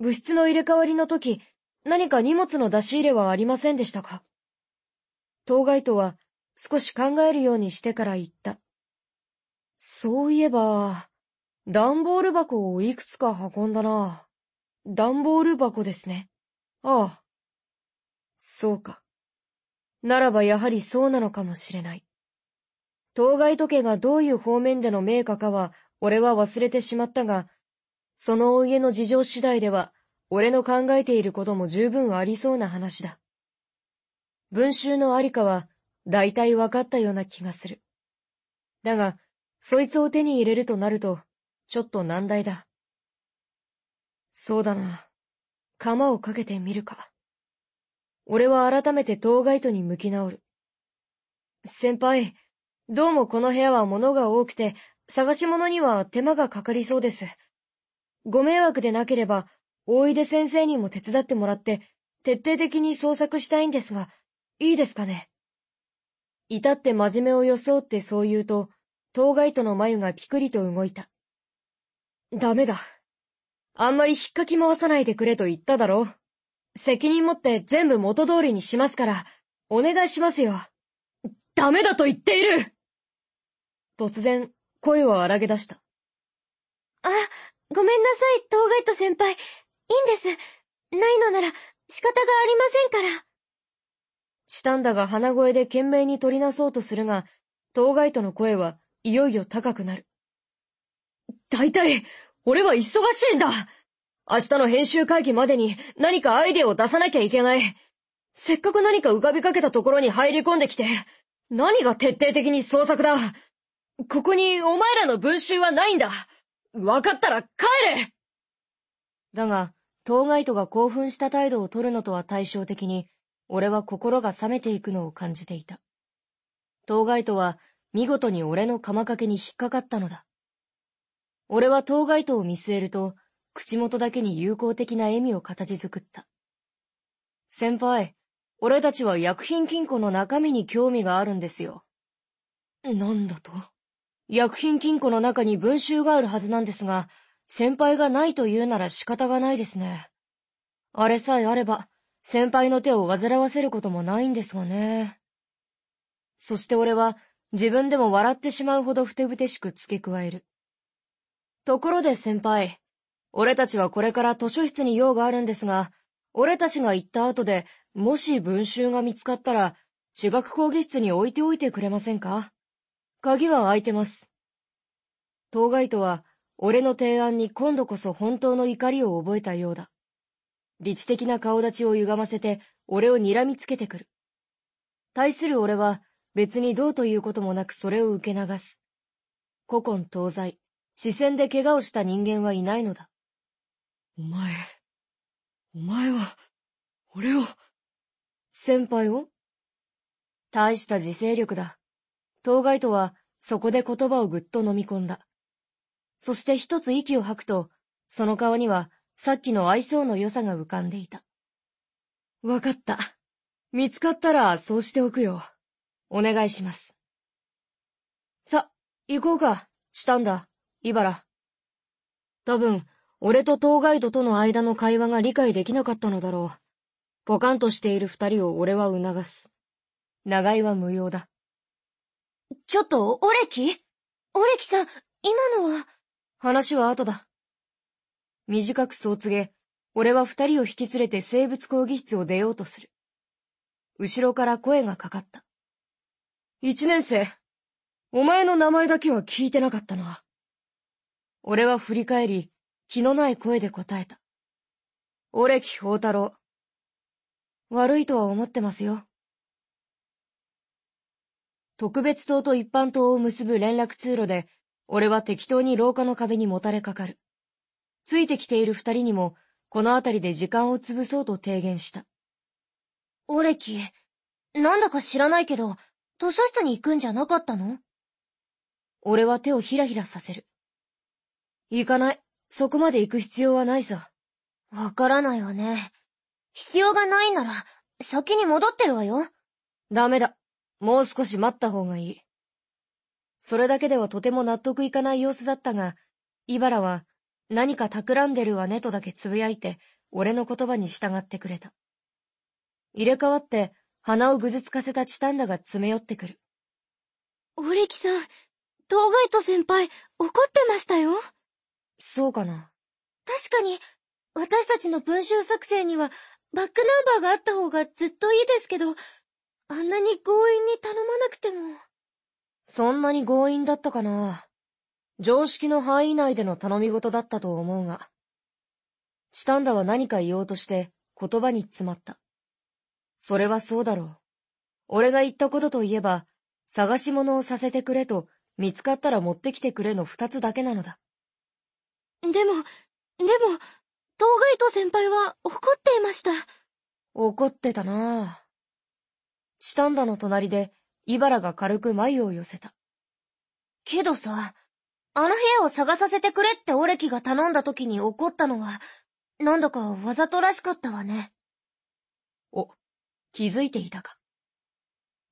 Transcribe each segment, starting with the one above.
物質の入れ替わりの時、何か荷物の出し入れはありませんでしたか？当該とは少し考えるようにしてから言った。そういえば、段ボール箱をいくつか運んだな。段ボール箱ですね。ああ。そうか。ならばやはりそうなのかもしれない。当該時計がどういう方面での名家かは、俺は忘れてしまったが、そのお家の事情次第では、俺の考えていることも十分ありそうな話だ。文集のありかは、大体分かったような気がする。だが、そいつを手に入れるとなると、ちょっと難題だ。そうだな。釜をかけてみるか。俺は改めて当該とに向き直る。先輩、どうもこの部屋は物が多くて、探し物には手間がかかりそうです。ご迷惑でなければ、大井出先生にも手伝ってもらって、徹底的に捜索したいんですが、いいですかね？至って真面目を装ってそう言うと、当該との眉がピクリと動いた。ダメだ。あんまり引っかき回さないでくれと言っただろ。責任持って全部元通りにしますから、お願いしますよ。ダメだと言っている突然、声を荒げ出した。あ、ごめんなさい、トーガイト先輩。いいんです。ないのなら仕方がありませんから。したんだが鼻声で懸命に取りなそうとするが、トーガイトの声はいよいよ高くなる。大体、俺は忙しいんだ明日の編集会議までに何かアイデアを出さなきゃいけない。せっかく何か浮かびかけたところに入り込んできて、何が徹底的に創作だ。ここにお前らの文集はないんだ。わかったら帰れだが、当該とが興奮した態度を取るのとは対照的に、俺は心が冷めていくのを感じていた。当該とは見事に俺の釜掛けに引っかかったのだ。俺は当該とを見据えると、口元だけに友好的な笑みを形作った。先輩、俺たちは薬品金庫の中身に興味があるんですよ。なんだと？薬品金庫の中に文集があるはずなんですが、先輩がないと言うなら仕方がないですね。あれさえあれば、先輩の手を煩わせることもないんですがね。そして俺は、自分でも笑ってしまうほどふてぶてしく付け加える。ところで先輩、俺たちはこれから図書室に用があるんですが、俺たちが行った後で、もし文集が見つかったら、地学講義室に置いておいてくれませんか？鍵は開いてます。当該とは、俺の提案に今度こそ本当の怒りを覚えたようだ。理知的な顔立ちを歪ませて、俺を睨みつけてくる。対する俺は、別にどうということもなくそれを受け流す。古今東西、視線で怪我をした人間はいないのだ。お前、お前は、俺を。先輩を？大した自制力だ。当該とは、そこで言葉をぐっと飲み込んだ。そして一つ息を吐くと、その顔には、さっきの愛想の良さが浮かんでいた。わかった。見つかったらそうしておくよ。お願いします。さ、行こうか。したんだ。イバラ。多分、俺と当該イとの間の会話が理解できなかったのだろう。ポカンとしている二人を俺は促す。長居は無用だ。ちょっと、オレキ？オレキさん、今のは？話は後だ。短くそう告げ、俺は二人を引き連れて生物講義室を出ようとする。後ろから声がかかった。一年生、お前の名前だけは聞いてなかったな。俺は振り返り、気のない声で答えた。俺木宝太郎。悪いとは思ってますよ。特別棟と一般棟を結ぶ連絡通路で、俺は適当に廊下の壁にもたれかかる。ついてきている二人にも、この辺りで時間を潰そうと提言した。オレキ、なんだか知らないけど、図書室に行くんじゃなかったの？俺は手をひらひらさせる。行かない。そこまで行く必要はないさ。わからないわね。必要がないなら、先に戻ってるわよ。ダメだ。もう少し待った方がいい。それだけではとても納得いかない様子だったが、イバラは、何か企んでるわねとだけつぶやいて、俺の言葉に従ってくれた。入れ替わって、鼻をぐずつかせたチタンダが詰め寄ってくる。オレキさん、トーガイト先輩、怒ってましたよ。そうかな。確かに、私たちの文集作成には、バックナンバーがあった方がずっといいですけど、あんなに強引に頼まなくても。そんなに強引だったかな。常識の範囲内での頼み事だったと思うが。チタンダは何か言おうとして言葉に詰まった。それはそうだろう。俺が言ったことといえば、探し物をさせてくれと、見つかったら持ってきてくれの二つだけなのだ。でも、でも、当該と先輩は怒っていました。怒ってたなぁ。チタンダの隣で、イバラが軽く眉を寄せた。けどさ、あの部屋を探させてくれってオレキが頼んだ時に怒ったのは、なんだかわざとらしかったわね。お、気づいていたか。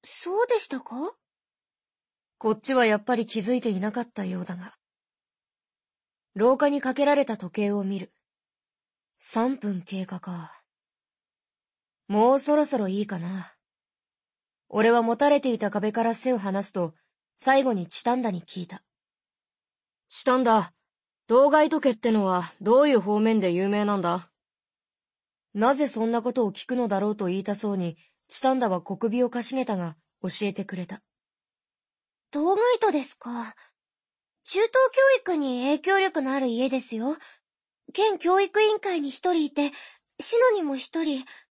そうでしたか？こっちはやっぱり気づいていなかったようだが。廊下にかけられた時計を見る。3分経過か。もうそろそろいいかな。俺は持たれていた壁から背を離すと、最後にチタンダに聞いた。チタンダ、当該時計ってのはどういう方面で有名なんだ？なぜそんなことを聞くのだろうと言いたそうに、チタンダは小首をかしげたが、教えてくれた。当該都ですか？中等教育に影響力のある家ですよ。県教育委員会に一人いて、シノにも一人、